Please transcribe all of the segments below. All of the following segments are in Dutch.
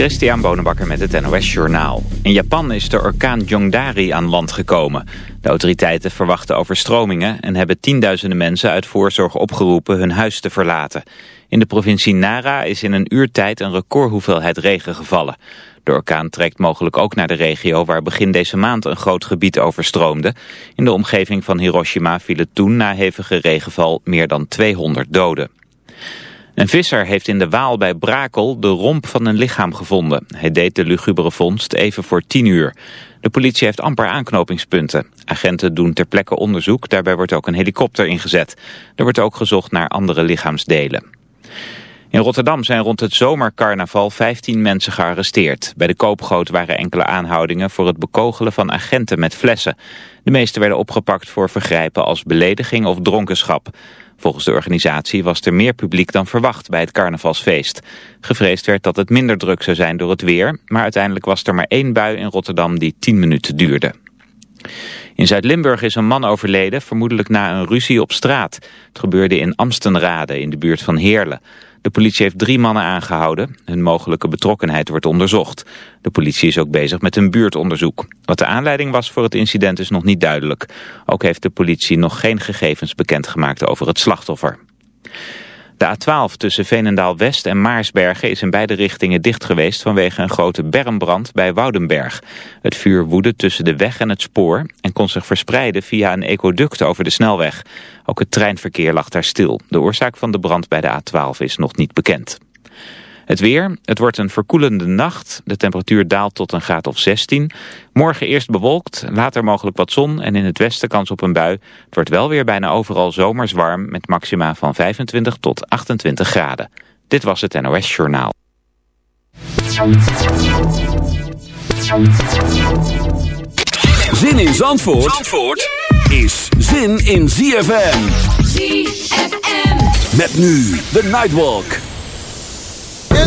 Christian Bonenbakker met het NOS Journaal. In Japan is de orkaan Jongdari aan land gekomen. De autoriteiten verwachten overstromingen... en hebben tienduizenden mensen uit voorzorg opgeroepen hun huis te verlaten. In de provincie Nara is in een uur tijd een recordhoeveelheid regen gevallen. De orkaan trekt mogelijk ook naar de regio waar begin deze maand een groot gebied overstroomde. In de omgeving van Hiroshima vielen toen na hevige regenval meer dan 200 doden. Een visser heeft in de Waal bij Brakel de romp van een lichaam gevonden. Hij deed de lugubere vondst even voor tien uur. De politie heeft amper aanknopingspunten. Agenten doen ter plekke onderzoek, daarbij wordt ook een helikopter ingezet. Er wordt ook gezocht naar andere lichaamsdelen. In Rotterdam zijn rond het zomercarnaval 15 mensen gearresteerd. Bij de koopgoot waren enkele aanhoudingen voor het bekogelen van agenten met flessen. De meeste werden opgepakt voor vergrijpen als belediging of dronkenschap. Volgens de organisatie was er meer publiek dan verwacht bij het carnavalsfeest. Gevreesd werd dat het minder druk zou zijn door het weer, maar uiteindelijk was er maar één bui in Rotterdam die 10 minuten duurde. In Zuid-Limburg is een man overleden, vermoedelijk na een ruzie op straat. Het gebeurde in Amstenrade in de buurt van Heerlen. De politie heeft drie mannen aangehouden. Hun mogelijke betrokkenheid wordt onderzocht. De politie is ook bezig met een buurtonderzoek. Wat de aanleiding was voor het incident is nog niet duidelijk. Ook heeft de politie nog geen gegevens bekendgemaakt over het slachtoffer. De A12 tussen Veenendaal-West en Maarsbergen is in beide richtingen dicht geweest vanwege een grote bermbrand bij Woudenberg. Het vuur woedde tussen de weg en het spoor en kon zich verspreiden via een ecoduct over de snelweg. Ook het treinverkeer lag daar stil. De oorzaak van de brand bij de A12 is nog niet bekend. Het weer, het wordt een verkoelende nacht. De temperatuur daalt tot een graad of 16. Morgen eerst bewolkt, later mogelijk wat zon en in het westen kans op een bui. Het wordt wel weer bijna overal zomers warm met maxima van 25 tot 28 graden. Dit was het NOS Journaal. Zin in Zandvoort, Zandvoort is zin in ZFM. ZFM. Met nu de Nightwalk.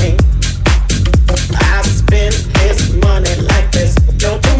me. I spend his money like this, no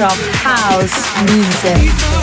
of house music.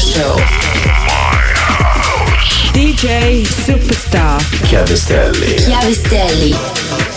show. DJ Superstar. Chiavestelli. Chiavestelli.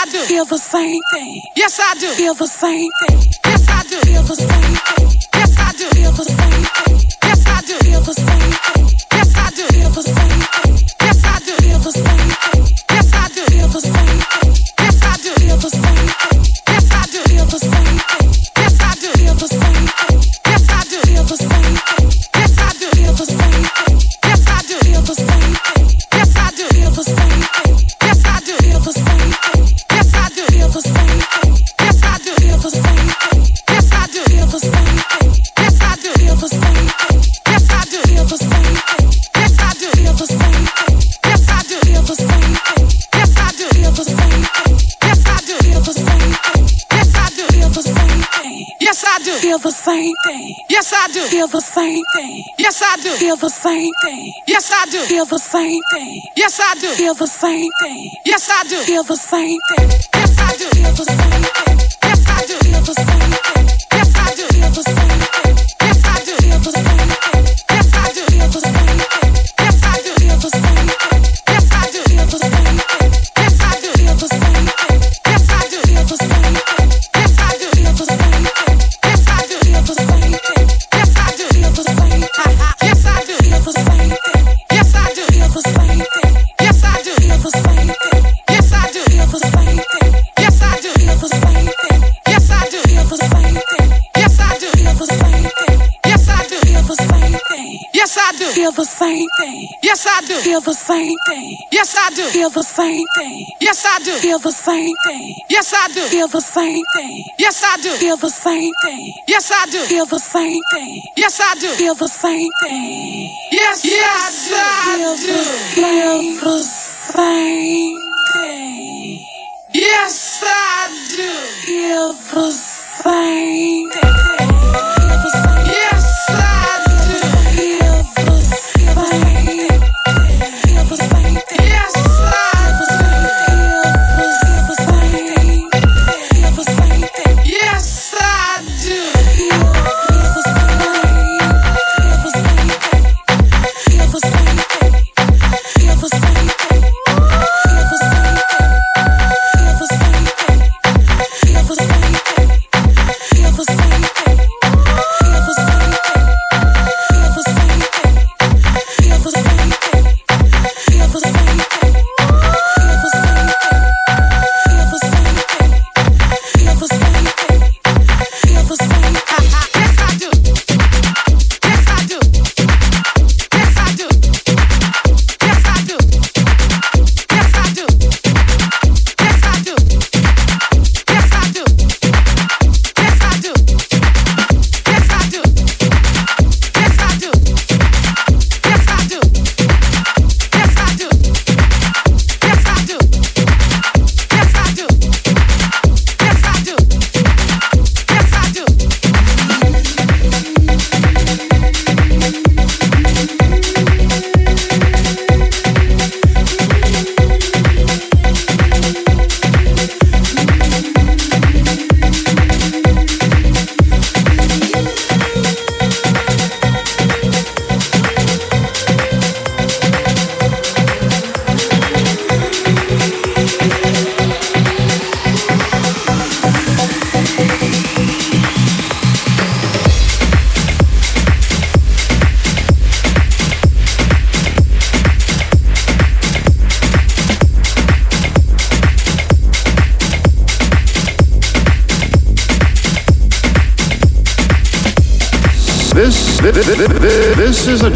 I do. Feel the same thing. Yes, I do. Feel the same thing. same thing. Yes, I do. Feel the same thing. Yes, I do. Feel the same thing. Yes, I do. Feel the same thing. Yes, I do. Feel the same thing. Yes, I do. Feel the same thing. Yes, I do. Feel the same thing. Yes, I do. Feel the same thing. Yes, I do. Feel the same thing. Feel the same thing. Yes, I do. Feel the same thing. Yes, I do. Feel the same thing. Yes, I do. Feel the same thing. Yes, I do. Feel the same thing. Yes, I do. Feel the same thing. Yes, I do. Feel the same thing. Yes, I do. Feel the same thing. Yes, yes, I do. Feel the same thing. Yes, I do. Feel the same thing. Feel the same thing.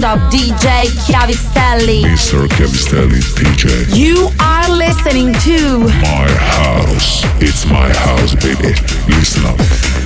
Sound of DJ Chiavistelli. Mr. Chiavistelli DJ. You are listening to My house. It's my house, baby. Listen up.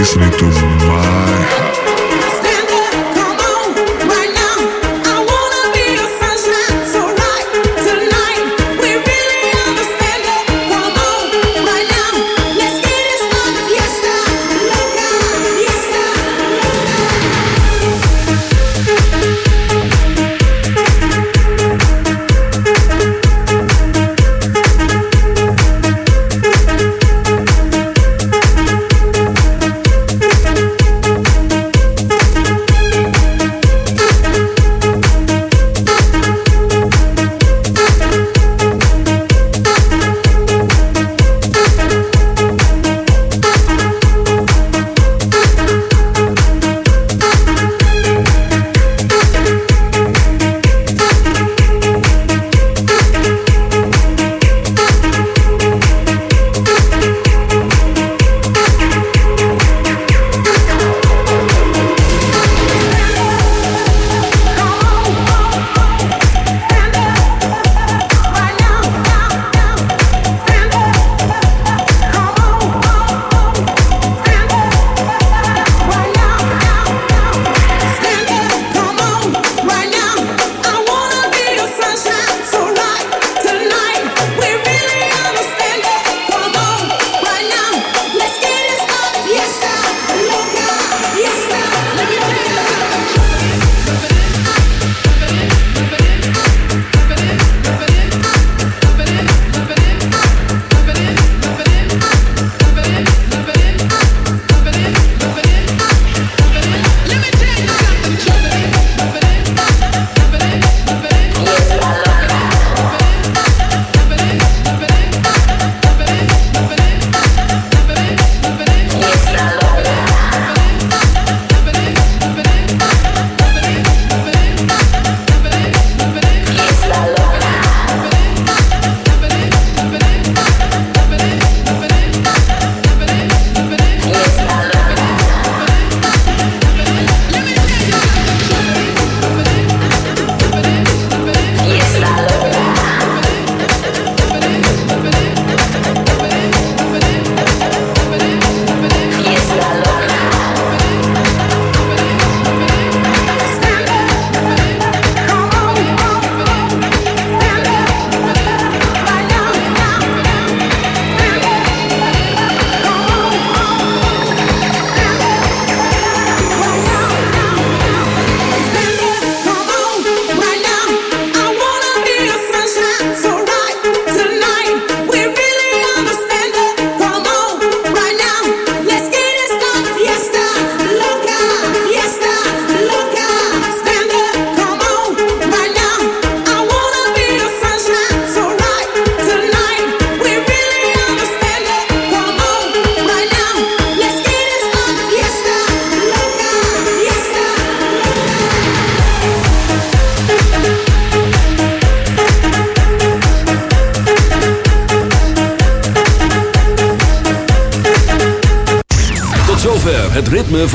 Listening to my